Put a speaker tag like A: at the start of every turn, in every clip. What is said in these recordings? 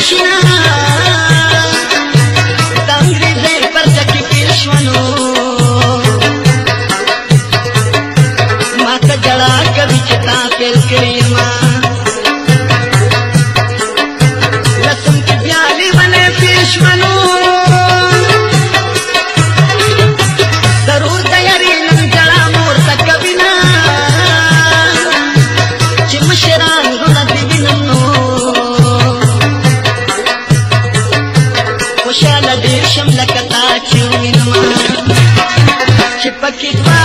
A: Krishna Desam ಲಕತಾಚು ಚಿಪಕಿ ಪಾ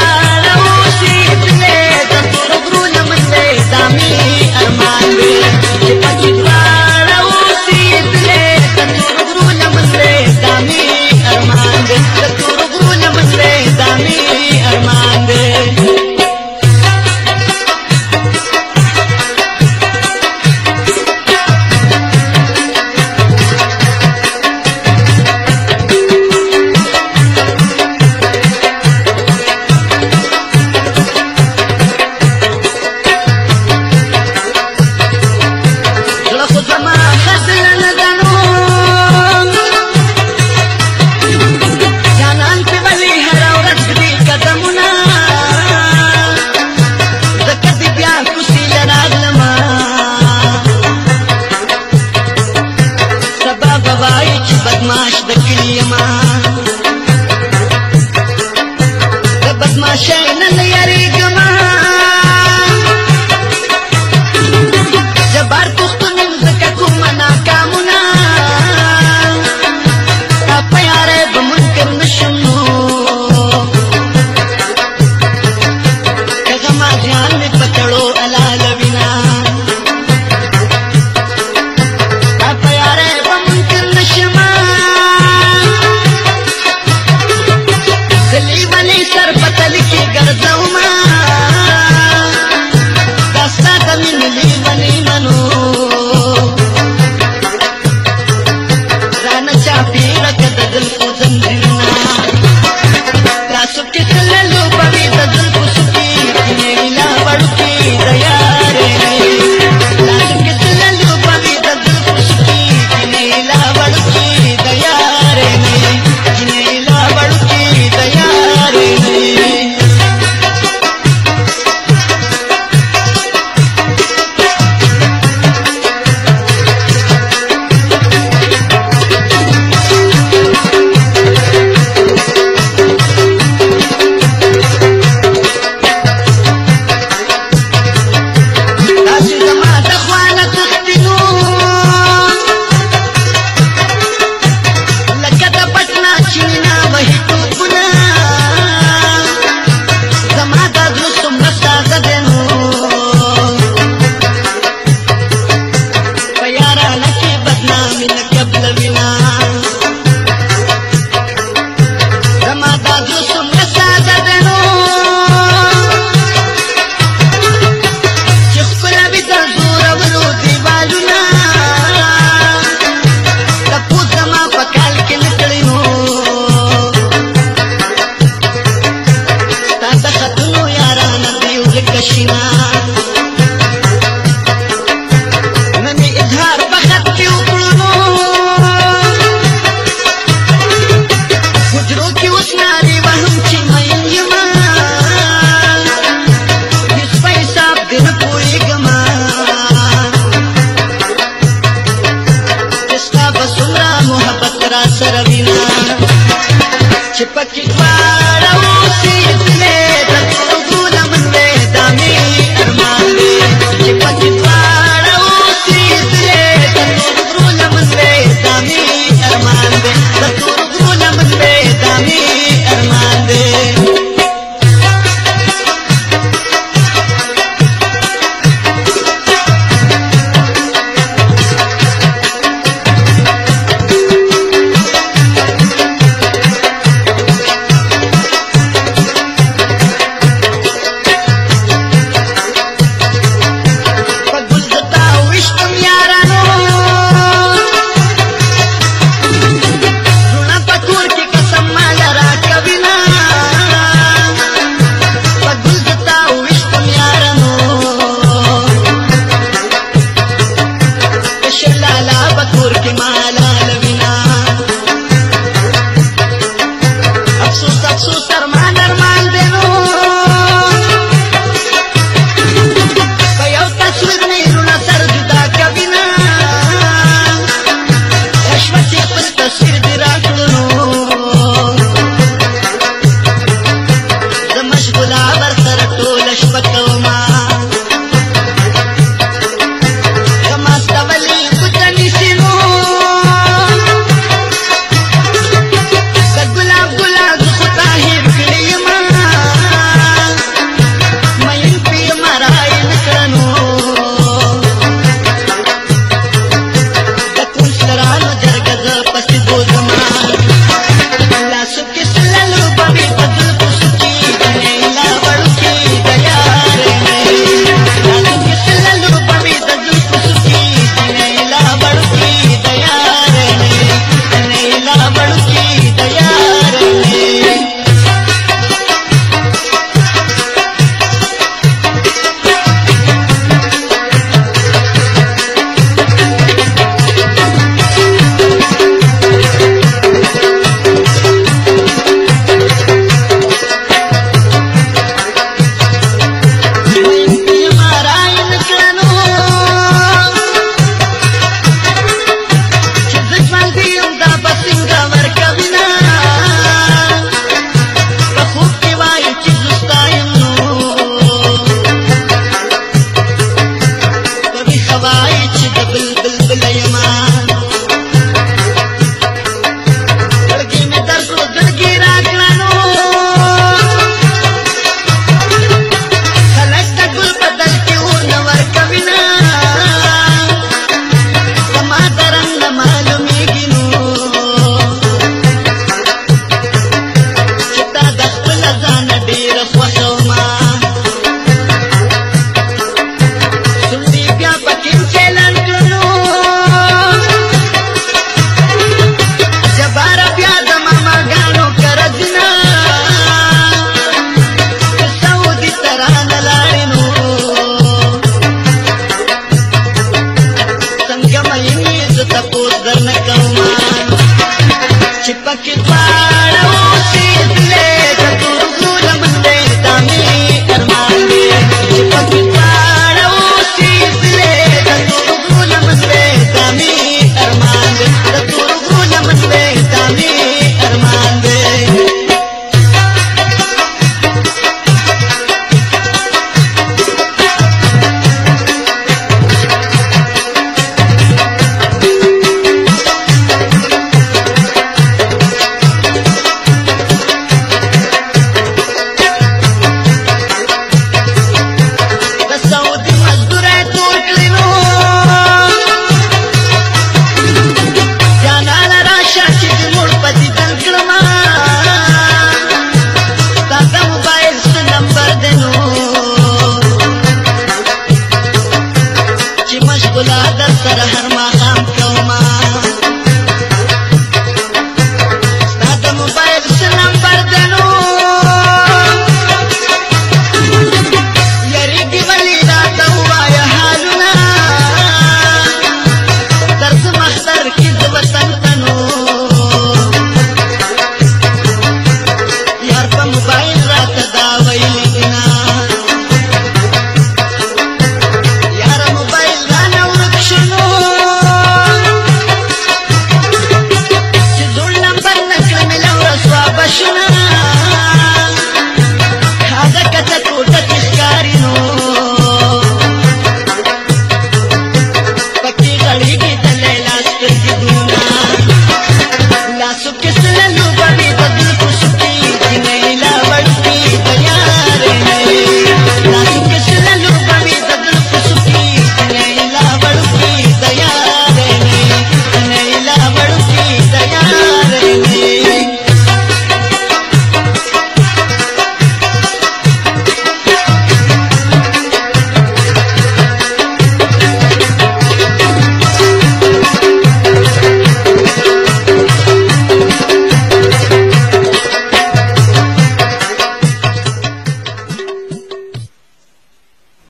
A: चलो NIDATZANPU SU PY NELUPA NIDATZANPU SU வாழ